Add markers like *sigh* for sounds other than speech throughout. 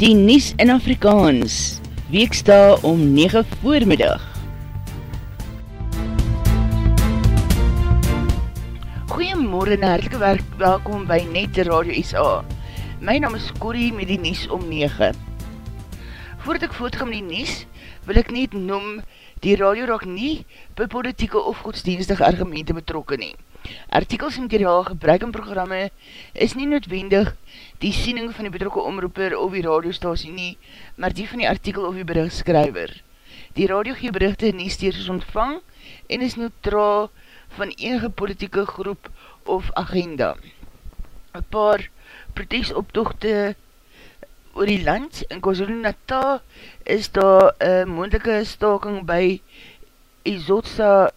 Die Nies in Afrikaans, weeksta om 9 voormiddag. Goeiemorgen en hartelike werk, welkom by Net Radio SA. My naam is Corrie met die Nies om 9. Voordat ek voortgaan met die Nies, wil ek net noem, die radio raak nie by politieke of godsdienstige argumente betrokken nie. Artikels en materiaal gebruik in programme is nie noodwendig die siening van die betrokke omroeper of die radiostasie nie, maar die van die artikel of die berichtskryver. Die radio gee berichte nie steeds ontvang en is neutraal van enige politieke groep of agenda. Een paar protestoptochte oor die land in KwaZulu-Natal is daar een moendelike staking by Izotsa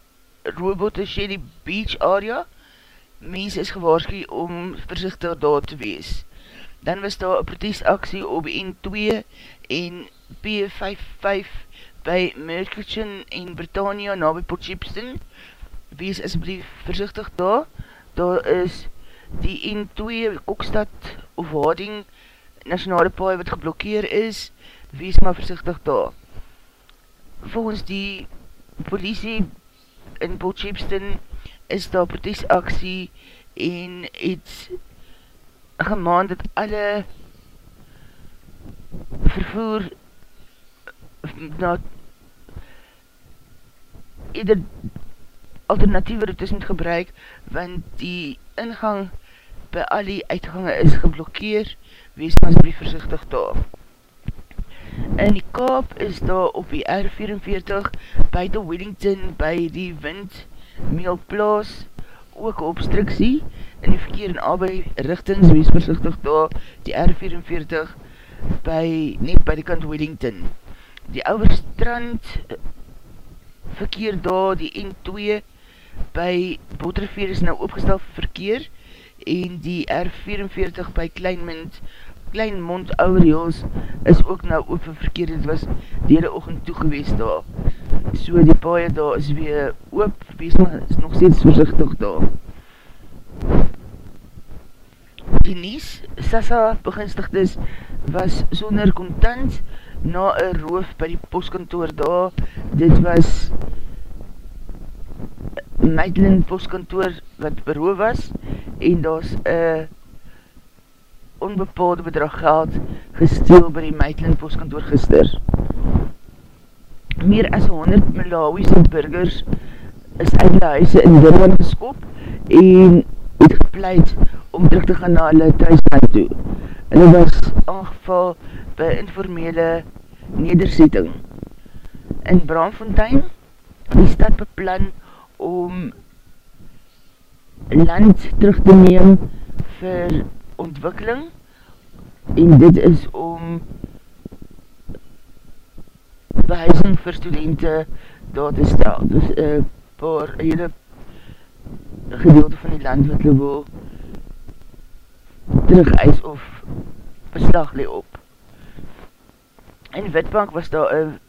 Robote Shady Beach area. Mens is gewaarskie om versichtig daar te wees. Dan was daar een protestaksie op N2 en P55 by Merkelchen en Britannia na by Port Shepston. Wees asblief versichtig daar. Daar is die N2 Kokstad of Harding nationale paai wat geblokkeer is. Wees maar versichtig daar. Volgens die politie in Port Shepston is daar protestaksie en het gemaand dat alle vervoer na ieder alternatieve routes moet gebruik want die ingang by al die uitgange is geblokkeer. Wees maar asblief versichtig daar. In die kaap is daar op die R44 de Wellington by die windmeelplaas ook obstruksie in die verkeer in albei richtings, wees versichtig daar, die R44 by, net by die kant Wellington. Die ouwe strand eh, verkeer daar, die N2 by Boterveer is nou opgestel verkeer en die R44 by Kleinmond, Kleinmond Oureels is ook nou vir verkeer, dit was die hele oogend toegewees daar. So die paie daar is weer oop, wees nog, is nog steeds versichtig daar die Nies, Sassa beginstigdes, was sonder contant na een roof by die postkantoor daar. Dit was Meidlin postkantoor wat beroof was en daar is een onbepaalde bedrag geld gesteel by die Meidlin postkantoor gister. Meer as 100 Malawiese burgers is uit die huise in Durban geskop en het gepleit om terug te gaan na hulle thuisland toe. En het was aangeval by informele nederzetting. In Braamfontein, die stad beplan om land terug te neem vir ontwikkeling en dit is om behuizing vir studenten daar te stel. Dus een uh, paar hele gedeelte van die land wat hulle wil terug eis of beslag lee op. In Witbank was daar een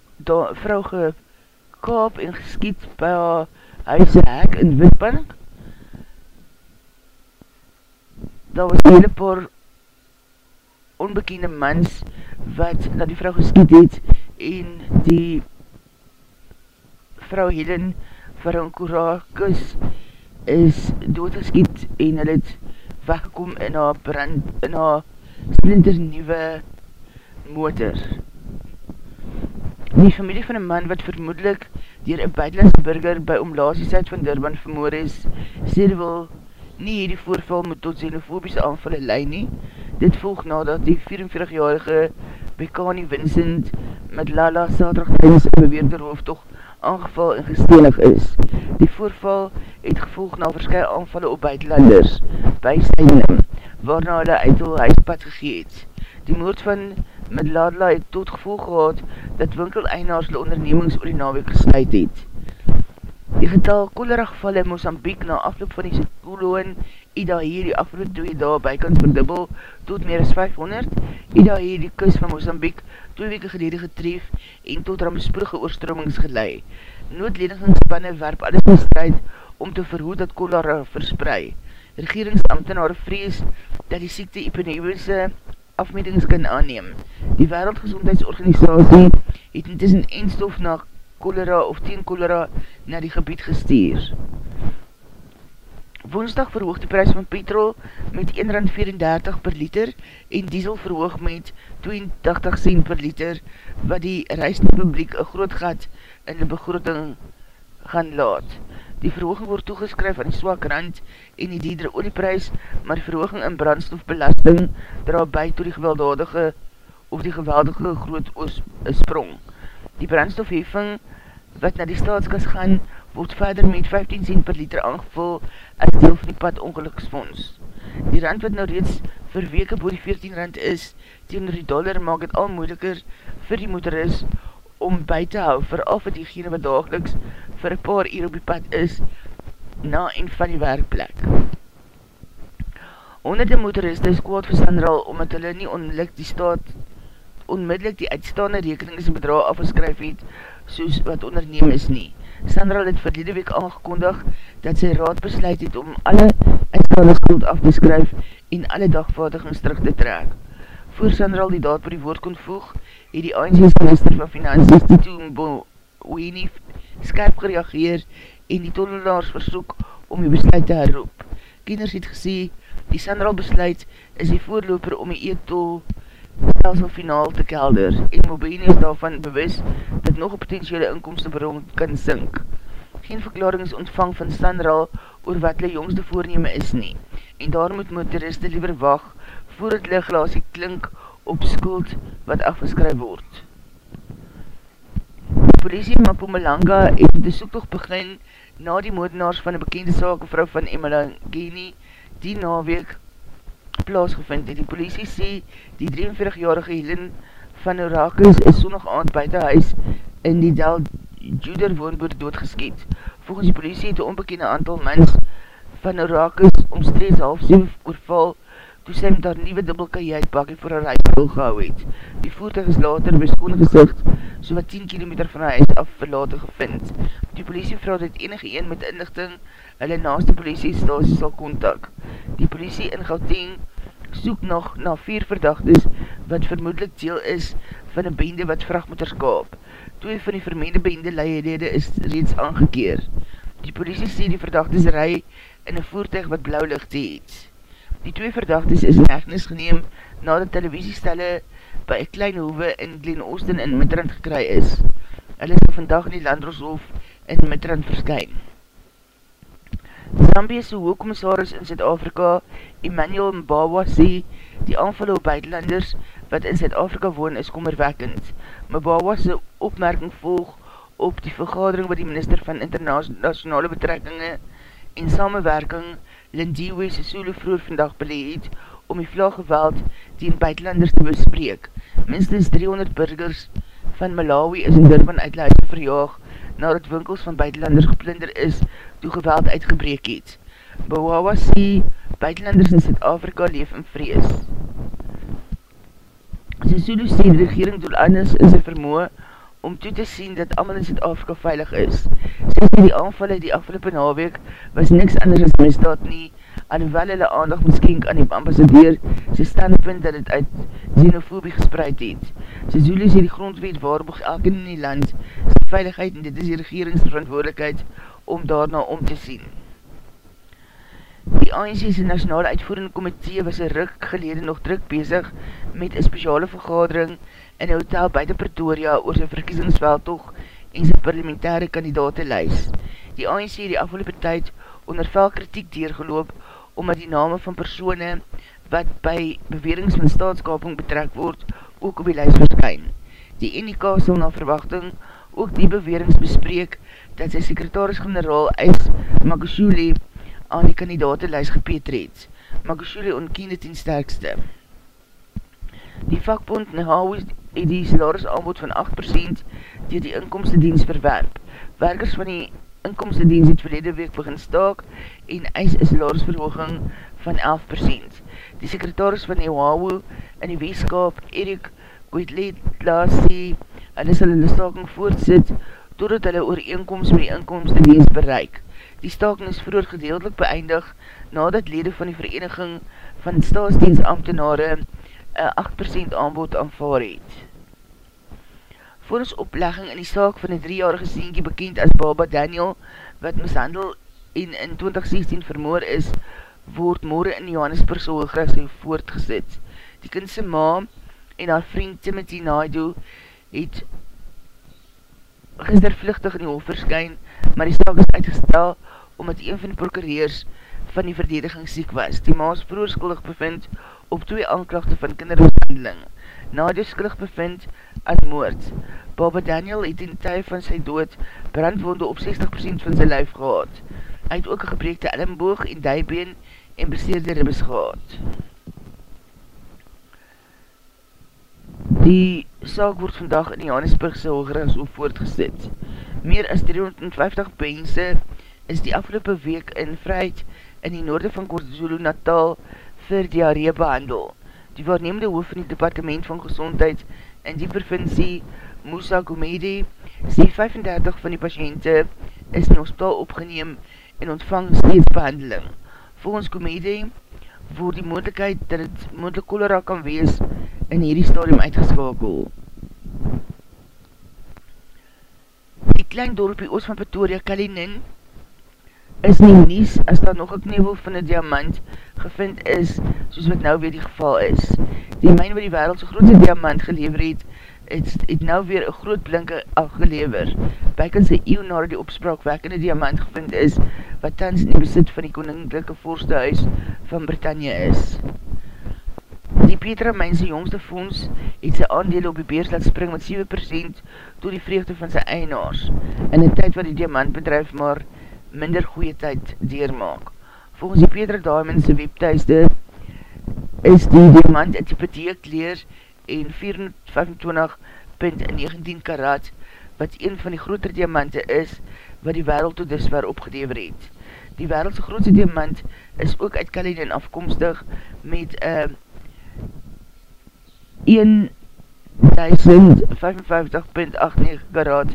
vrou gekaap en geskiet by haar huise hek in Witbank. Daar was hele paar onbekende mans wat na die vrou geskiet het en die vrou Helen Varankorakus is doodgeskiet en hy het weggekom in haar brand, in haar splinter nieuwe motor. Die familie van een man wat vermoedelijk dier een buitenlandse burger by omlaasiesheid van Durban vermoor is, sê die wil nie hierdie voorval moet tot xenofobische aanvalle lei nie. Dit volg nadat die 44-jarige Bekani Vincent met Lala saterdag tijdens een beweerde hoofdtocht aangeval en gestenig is. Die voorval het gevolg na verskye aanvalle op buitenlanders by Steinlim, waarna hulle uit hulle huispad gegeet. Die moord van Midladla het tot gevolg gehad dat winkeleinaars hulle ondernemings oor die naweek gesluit het. Die getal cholera geval in Mozambique na afloop van die Sikoloon Ida hier die afloop 2 dae bykans verdubbel tot meer as 500. Ida hier die kus van Mozambique 2 weke gelede getref en tot ramsproege oorstromings gelei. Noodledigingspanne werp alles in strijd om te verhoed dat cholera versprei. Regeringsambtenare vrees dat die siekte epidemiese afmetings kan aanneem. Die Wereldgezondheidsorganisatie het intussen eendstof na cholera of teen cholera na die gebied gestuur. Woensdag verhoog die prijs van petrol met 1,34 per liter en diesel verhoog met 82 cent per liter wat die reisende publiek een groot gat in die begroting gaan laat. Die verhooging word toegeskryf aan die swak rand en die diedere olieprys, maar die verhooging in brandstofbelasting dra by to die gewelddadige of die geweldige groot sprong. Die brandstofheffing wat na die staatskas gaan, word verder met 15 cent per liter aangevul as deel van die pad ongeluksfonds. Die rand wat nou reeds vir weke boor die 14 rand is, tegen die dollar maak het al moeiliker vir die motorist om by te hou, vooral vir diegene wat dageliks vir een paar uur op die pad is, na en van die werkplek. Honderde motoriste is kwaad vir Sandral, omdat hulle nie onmiddellik die staat, onmiddellik die uitstaande rekeningsbedra afgeskryf het, soos wat onderneem is nie. Sandral het verlede week aangekondig, dat sy raad besluit het om alle uitstaande skuld af te skryf en alle dagvaardigings terug te trek. Voor Sandral die daad per die woord kon voeg, het die ANC's minister van Finansies Tito Mboweni skerp gereageer en die tonnelaars versoek om die besluit te herroep. Kieners het gesê, die Sandral besluit is die voorloper om die e-tol stelsel finaal te kelder en Mboweni is daarvan bewus dat nog een potentiële inkomstebron kan sink. Geen verklaring is ontvang van Sandral oor wat die jongste voorneme is nie en daar moet motoriste liever wacht voordat die glasie klink op skuld wat afgeskryf word. Polisie Mapumalanga het die soektocht begin na die moordenaars van die bekende sakevrou van Emalangeni die naweek plaasgevind het. Die polisie sê die 43-jarige Helen van Orakis is sonig aand buiten huis in die Del Juder woonboer doodgeskiet. Volgens die polisie het die onbekende aantal mens van Orakis omstreeks half 7 oorval toe sy met haar nieuwe dubbelkajuit bakkie voor haar huis gehou het. Die voertuig is later by skone gezicht, so wat 10 km van haar huis af verlaten gevind. Die politie vraag dat enige een met inlichting hulle naaste politiestasie sal kontak. Die politie in Gauteng soek nog na vier verdachtes wat vermoedelijk deel is van een bende wat vrachtmotors kaap. Twee van die vermeende bende leierede is reeds aangekeer. Die politie sê die verdachtes rij in een voertuig wat blauw licht het. Die twee verdachtes is in echtenis geneem na die televisiestelle by een klein hoeve in Glen Oosten in Midrand gekry is. Hulle is vandag in die Landroshof in Midrand verskyn. Zambiese hoogkommissaris in Zuid-Afrika, Emmanuel Mbawa, sê die aanvallen op buitenlanders wat in Zuid-Afrika woon is kommerwekkend. Mbawa se opmerking volg op die vergadering wat die minister van internationale betrekkinge en samenwerking Lindiwe Sisulu vroer vandag beleid om die vlaggeweld die in buitenlanders te bespreek. Minstens 300 burgers van Malawi is in Durban uit huis verjaag nadat winkels van buitenlanders geplinder is toe geweld uitgebreek het. Bawawa sê buitenlanders in Zuid-Afrika leef in vrees. Sisulu sê die regering doel anders in sy vermoe om toe te sien dat allemaal in Zuid-Afrika veilig is. Sê die aanvallen die afgelopen naweek was niks anders as misdaad nie, alhoewel hulle aandag moet skenk aan die ambassadeur sy standpunt dat het uit xenofobie gespreid het. Sy Zulu sê die grondwet waarboog elke in die land sy veiligheid en dit is die regeringsverantwoordelikheid om daarna om te sien. Die ANC's nationale uitvoerende komitee was een ruk gelede nog druk bezig met een speciale vergadering in een hotel buiten Pretoria oor sy verkiesingsveldtog en sy parlementaire kandidatenlijs. Die ANC die afgelopen tyd onder vel kritiek deurgeloop omdat die name van persone wat by bewerings van staatskaping betrek word ook op die lijst verskyn. Die NK sal na verwachting ook die bewerings bespreek dat sy sekretaris-generaal Ys Magashule aan die kandidatenlijst gepetreed. Magashule ontkende ten sterkste. Die vakbond Nehawi het die salaris aanbod van 8% dier die inkomstedienst verwerp. Werkers van die inkomstedienst het verlede week begin staak en eis een salarisverhooging van 11%. Die sekretaris van Nehawi in die weeskap, Erik Goetletla, sê hulle sal hulle staking voortsit totdat hulle ooreenkomst met die inkomstedienst bereik. Die staking is vroeger gedeeltelik beëindig nadat lede van die vereniging van staatsdienstambtenare 'n 8% aanbod aanvaar het. Volgens oplegging in die saak van die 3-jarige sienkie bekend as Baba Daniel, wat mishandel en in 2016 vermoor is, word morgen in Johannesburgse hoogrechtse voortgezet. Die kindse ma en haar vriend Timothy Naidu het gister vluchtig in die hoofd verskyn, maar die saak is uitgestel omdat een van die prokureurs van die verdediging siek was. Die ma is vroeger skuldig bevind op twee aanklachte van kindermishandeling. Naidu skuldig bevind aan moord. Baba Daniel het in die van sy dood brandwonde op 60% van sy lijf gehad. Hy het ook een gebreekte ellenboog en dijbeen en besteerde ribbes gehad. Die saak word vandag in die Johannesburgse Hoogrechtshof voortgezet. Meer as 350 pense is die afgelopen week in vryheid in die noorde van KwaZulu Natal vir diarree behandel. Die waarnemende hoof van die departement van gezondheid in die provincie Musa Gomedi sê 35 van die patiënte is in hospitaal opgeneem en ontvang steeds behandeling. Volgens Comedie word die moeilijkheid dat het moeilijk cholera kan wees in hierdie stadium uitgeskakel. Die klein dorpie oos van Pretoria, Kalinin, is nie nies as daar nog een knevel van een diamant gevind is, soos wat nou weer die geval is. Die myn waar die wereldse grootste diamant gelever het, het, het nou weer een groot blinke afgelever. Bykens een eeuw na die opspraakwekkende diamant gevind is, wat tans in die besit van die koninklijke voorste huis van Britannia is. Die Petra Mijnse jongste fonds het sy aandele op die beers laat spring met 7% door die vreugde van sy eienaars, in die tyd wat die diamantbedrijf maar minder goeie tyd deurmaak. Volgens die Petra Diamondse webthuisde is die diamant in type D-kleer en 425.19 karat, wat een van die groter diamante is, wat die wereld tot disver opgedever het. Die wereldse grootste diamant is ook uit Kalinin afkomstig met uh, 1055.89 karat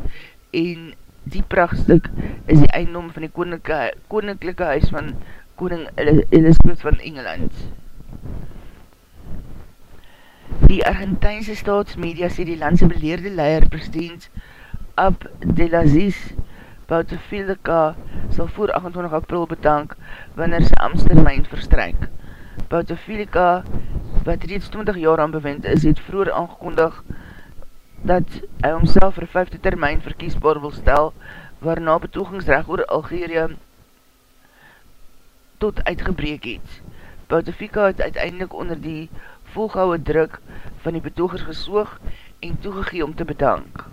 en die prachtstuk is die eindom van die koninklijke, koninklijke huis van koning Elizabeth van Engeland. Die Argentijnse staatsmedia sê die landse beleerde leier president Abdelaziz Bouteflika sal voor 28 april bedank wanneer sy Amstermijn verstryk. Bouteflika, wat reeds 20 jaar aan bewind is, het vroeger aangekondig dat hy homself vir 5de termijn verkiesbaar wil stel, waarna betogingsrecht oor Algeria tot uitgebreek het. Bouteflika het uiteindelik onder die volgouwe druk van die betogers gesoog en toegegee om te bedank.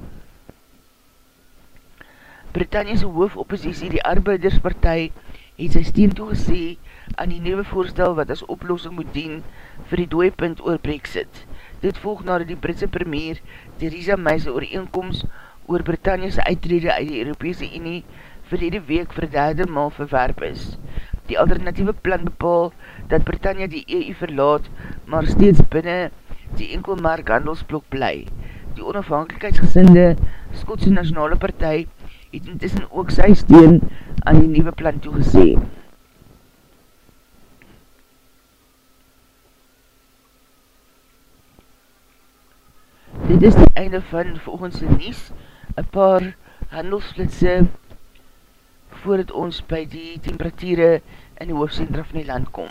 Britanniese hoofoppositie, die Arbeiderspartij, het sy steen toegesee aan die nieuwe voorstel wat as oplossing moet dien vir die dooipunt oor Brexit. Dit volg na die Britse premier Theresa May's ooreenkomst oor Britanniese uitrede uit die Europese Unie verlede week vir derde maal verwerp is. Die alternatieve plan bepaal dat Britannia die EU verlaat, maar steeds binnen die enkelmark handelsblok bly. Die onafhankelijkheidsgesinde Skotse Nationale Partij het intussen ook sy steen aan die nieuwe plan toegesee. Dit is die einde van volgens die Nies, een paar handelsflitse voordat ons by die temperatuurde in die hoofdcentra van die land kom.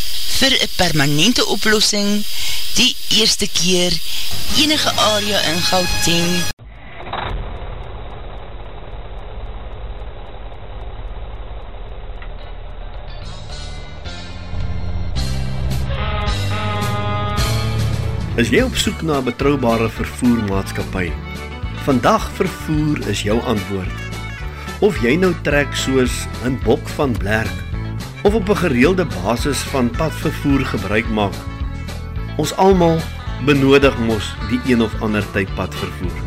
vir een permanente oplossing die eerste keer enige area in Gauteng. Is jy op soek na betrouwbare vervoermaatskapie? Vandag vervoer is jou antwoord. Of jy nou trek soos een bok van blerk, of op een gereelde basis van padvervoer gebruik maak. Ons almal benodig mos die een of ander tyd padvervoer.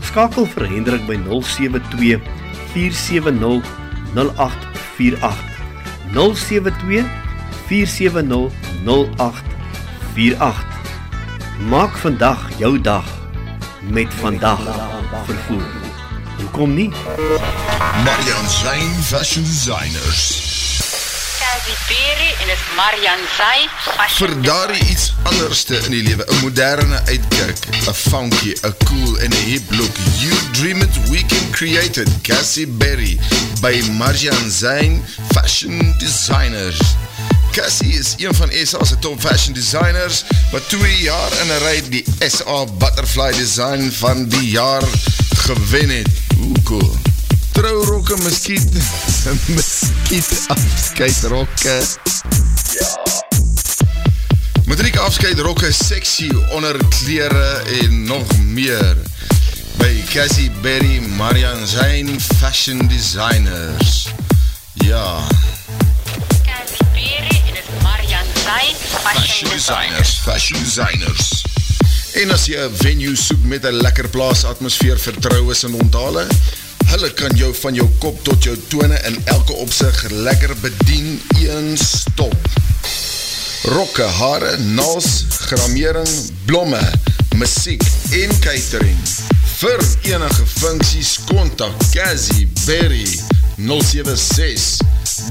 Skakel vir Hendrik by 072 470 0848 072 470 0848 Maak vandag jou dag met vandag vervoer. Hoekom nie? Marian Zijn Fashion Designers Perry en is Marian Zay. Vir daardie iets anderste in die lewe, 'n moderne uitkyk, 'n funky, 'n cool en 'n hip look. You dream it, we can create it. Cassie Berry by Marian Zain Fashion Designers. Cassie is een van SA's top fashion designers wat 2 jaar in 'n ry die SA Butterfly Design van die jaar gewen het. Hoe cool trouwrokke, miskiet, *laughs* miskiet afskeidrokke. Ja. Matriek afskeidrokke, sexy onderkleren en nog meer. By Cassie Berry, Marian Zijn Fashion Designers. Ja. Cassie Berry en is Marian Zijn Fashion, fashion Designers. Fashion Designers. En as jy een venue soek met een lekker plaas atmosfeer vertrouwens en onthalen, Hulle kan jou van jou kop tot jou tone in elke opzicht lekker bedien een stop. Rokke, hare, naals, gramering, blomme, muziek en catering. Vir enige funksies, kontak Kazi Berry 076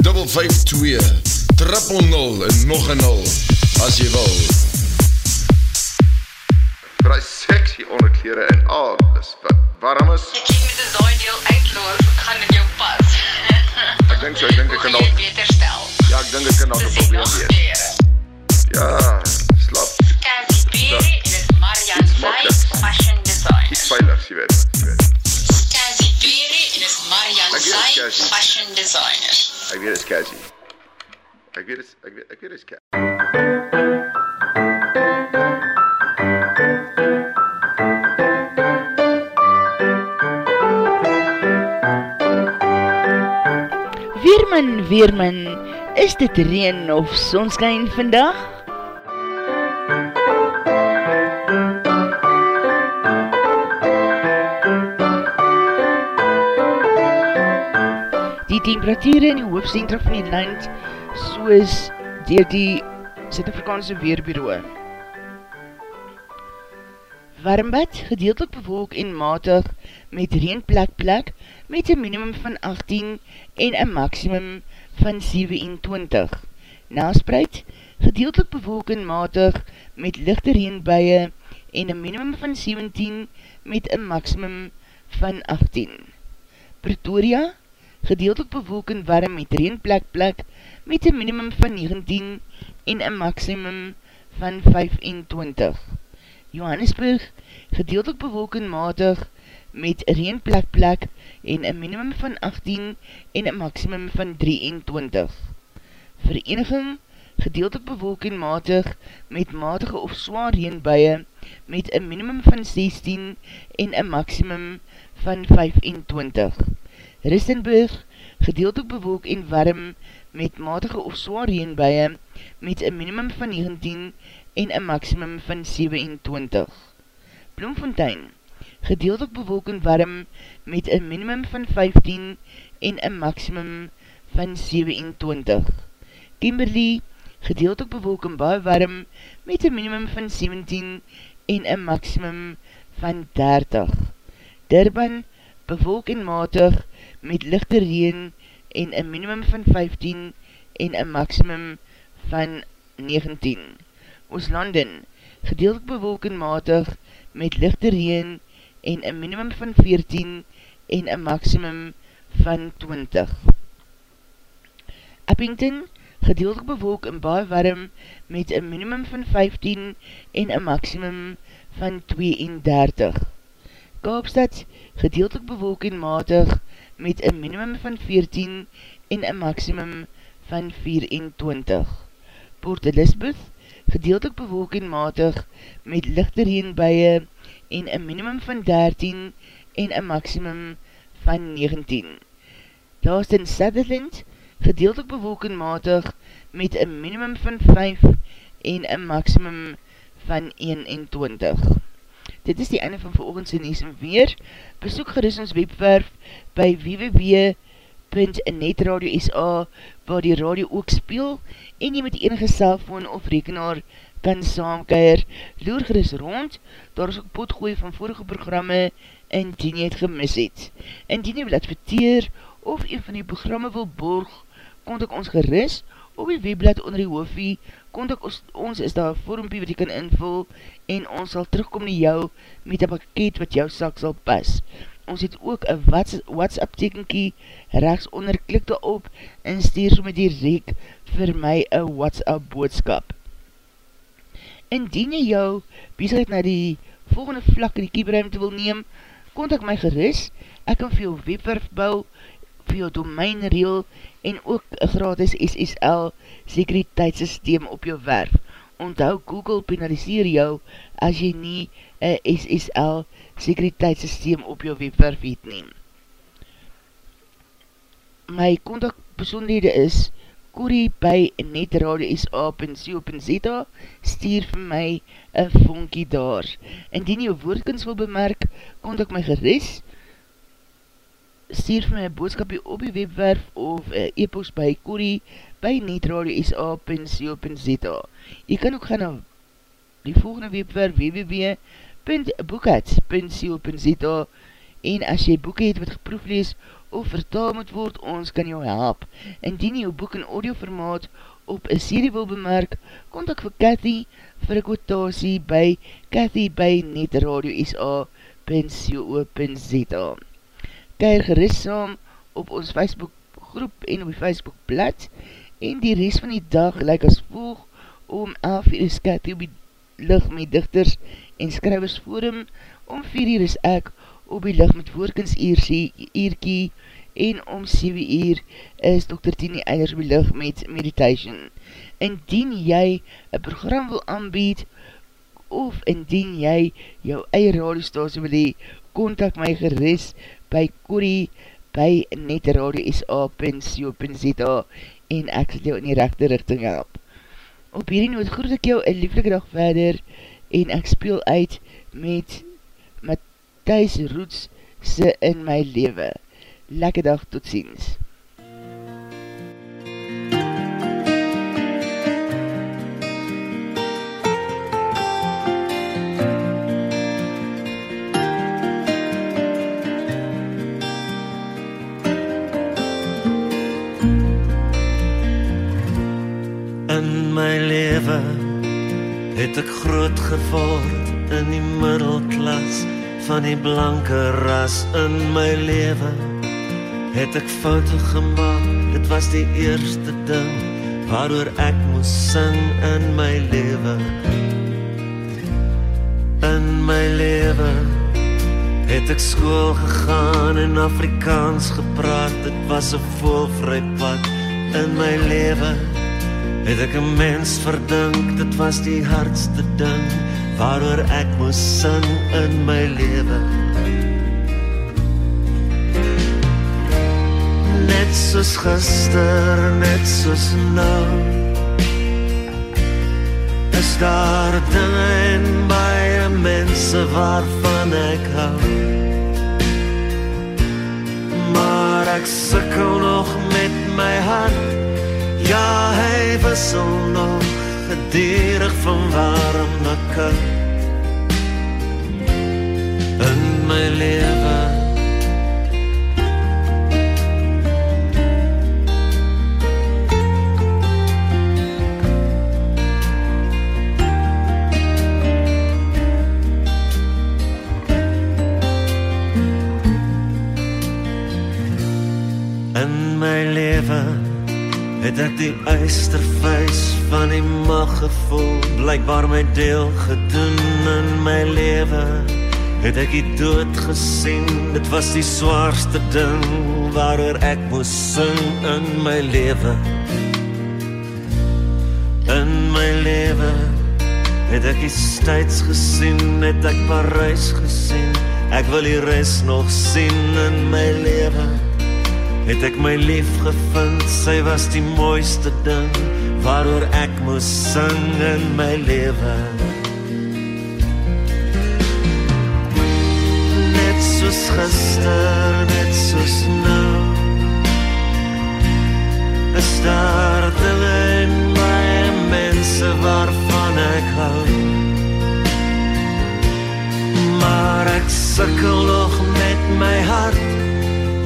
552 000 en nog een 0 as jy wil. Die sexy onderkleren en alles wat warm is. Ek kies met die daai deel uitloos, gaan met jou pas. ek dink so, ek dink ek kan al... beter stel? Ja, ek dink ek kan al een probleem wees. Ja, slap. Cassie Berry en is Marian Zay Fashion Design. Iets veilig, jy weet. Cassie Berry en is Marian Zay Fashion Designer. Ek weet is Cassie. Ek weet is, ek weet, ek weet is Weerman, Weerman, is dit reen of sonskijn vandag? Die temperatuur in die hoofdcentra van die land soos dier die Zuid-Afrikaanse Weerbureau. Warmbad, gedeeltelik bewolk en matig met reenplek plek met een minimum van 18 en een maximum van 27. Naspreid, gedeeltelik bewolk en matig met lichte reenbuie en een minimum van 17 met een maximum van 18. Pretoria, gedeeltelik bewolk en warm met reenplek plek met een minimum van 19 en een maximum van 25. Johannesburg, gedeeltelik bewolk en matig met reenplek plek en een minimum van 18 en een maximum van 23. Vereniging, gedeeltelik bewolk en matig met matige of zwaar reenbuie met een minimum van 16 en een maximum van 25. Ristenburg, gedeeltelik bewolk en warm met matige of zwaar reenbuie met een minimum van 19 en een maximum van 27. Bloemfontein, gedeeltelik bewolk en warm met een minimum van 15 en een maximum van 27. Kimberley, gedeeltelik bewolk en baie warm met een minimum van 17 en een maximum van 30. Durban, bewolk en matig met lichte reen en een minimum van 15 en een maximum van 19. Ooslanden, gedeeltelik bewolk en matig met lichte reen en een minimum van 14 en een maximum van 20. Eppington, gedeeltelik bewolk en baie warm met een minimum van 15 en een maximum van 32. Kaapstad, gedeeltelik bewolk en matig met een minimum van 14 en een maximum van 24. Port Elizabeth, gedeeltelik bewolk en matig met lichte reenbuie en een minimum van 13 en een maximum van 19. Laast in Sutherland, gedeeltelik bewolk en matig met een minimum van 5 en een maximum van 21. Dit is die einde van veroogendse Nies en Weer. Besoek gerust ons webwerf by www.netradio.sa waar die radio ook speel en jy met enige cellfoon of rekenaar kan saamkeer. Loer gerust rond, daar is ook potgooi van vorige programme en die jy het gemis het. En die jy wil adverteer of een van die programme wil borg, kontak ons gerust op die webblad onder die hoofie, kontak ons, ons is daar vormpie wat jy kan invul en ons sal terugkom na jou met een pakket wat jou sak sal pas. Ons het ook een WhatsApp tekenkie rechts onder, klik daarop en stuur so met die reek vir my een WhatsApp boodskap. Indien jy jou bezigheid na die volgende vlak in die kieberuimte wil neem, kontak my geris, ek kan vir jou webwerf bou, vir jou domein reel en ook een gratis SSL sekuriteitssysteem op jou werf. Onthou, Google penaliseer jou as jy nie een SSL sekuriteitssysteem op jou webwerf het neem. My contactpersoonlede is Corrie by netradio.sa.co.za stuur vir my een vonkie daar. Indien jou woordkens wil bemerk, kontak my geris, stuur vir my een boodskapie op die webwerf of een e-post by Corrie by netradio.sa.co.za Jy kan ook gaan na die volgende webwerf www.boekheads.co.za en as jy boek het wat geproeflees of vertaal moet word, ons kan jou help. Indien jy jou boek in audioformaat op een serie wil bemerk, kontak vir Cathy vir een kwotasie by Cathy by netradio.sa.co.za Keir gerust saam op ons Facebook groep en op die Facebook blad en die rest van die dag lyk as volg om 11 uur is Cathy op die lig met dichters en skrywers forum, om 4 uur is ek op die lig met woorkens eerkie en om 7 uur is Dr. Tini Eilers belig met meditation. Indien jy een program wil aanbied of indien jy jou eie radiostasie wil hee, kontak my geris by Corrie by netradio.sa.co.za en ek sal jou in die rechte richting help. Op hierdie noot groet ek jou een lieflike dag verder en ek speel uit met Matthijs Roets se in my leven lekker dag, tot ziens. In my leven het ek groot geword in die middelklas van die blanke ras in my leven het ek foute gemaak? Dit was die eerste ding waaroor ek moes sing in my lewe. In my lewe het ek skool gegaan en Afrikaans gepraat. Dit was 'n voelvry pad in my lewe het ek 'n mens verdink dit was die hardste ding waaroor ek moes sing in my lewe. Net soos gister, net soos nou. Is daar dinge in baie mense waarvan ek hou? Maar ek sukkel nog met my hart. Ja, wissel nog gedurig van warm na koud in my lewe. In my lewe het ek die eystervuis van die mag gevoel blykbaar my deel gedoen in my lewe. Het ek die dood gesien? Dit was die swaarste ding waaroor ek moes sing in my lewe. In my lewe het ek die steeds gesien het ek Parys gesien. Ek wil die res nog sien in my lewe het ek my lief gevind. Sy was die mooiste ding waaroor ek moes sing in my lewe. Net soos gister net soos nou is daar dinge in my mense waarvan ek hou. Maar ek sukkel nog met my hart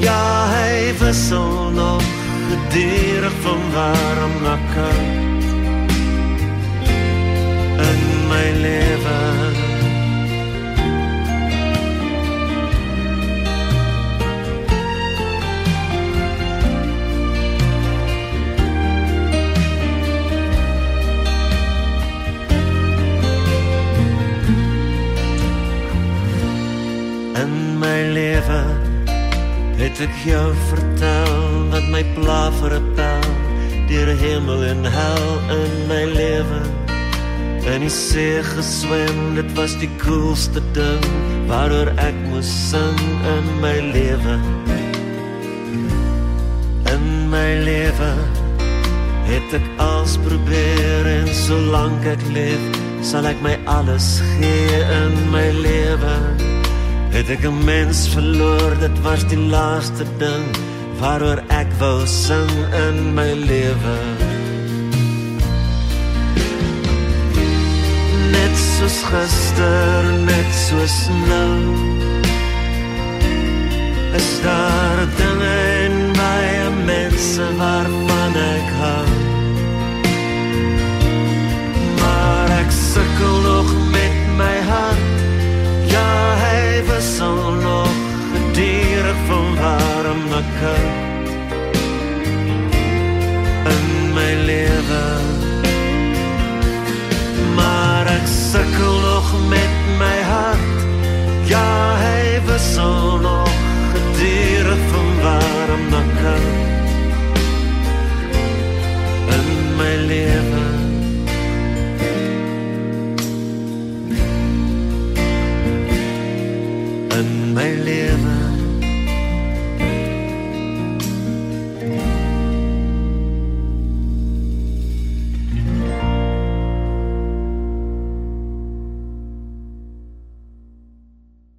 Ja, hy wissel nog gedurig van warm na koud in my lewe. Het ek jou vertel wat my pla vir 'n pel deur hemel en hel in my lewe. En die see geswem dit was die coolste ding waaroor ek moes sing in my lewe. In my lewe het ek als probeer en solank ek leef sal ek my alles gee in my lewe Het ek 'n mens verloor, dit was die laaste ding waaroor ek wou sing in my lewe. Net soos gister, net soos nou. Is daar dinge in my mense waarvan ek koud in my lewe. Maar ek sukkel nog met my hart. Ja, hy wissel nog gedurig van warm na koud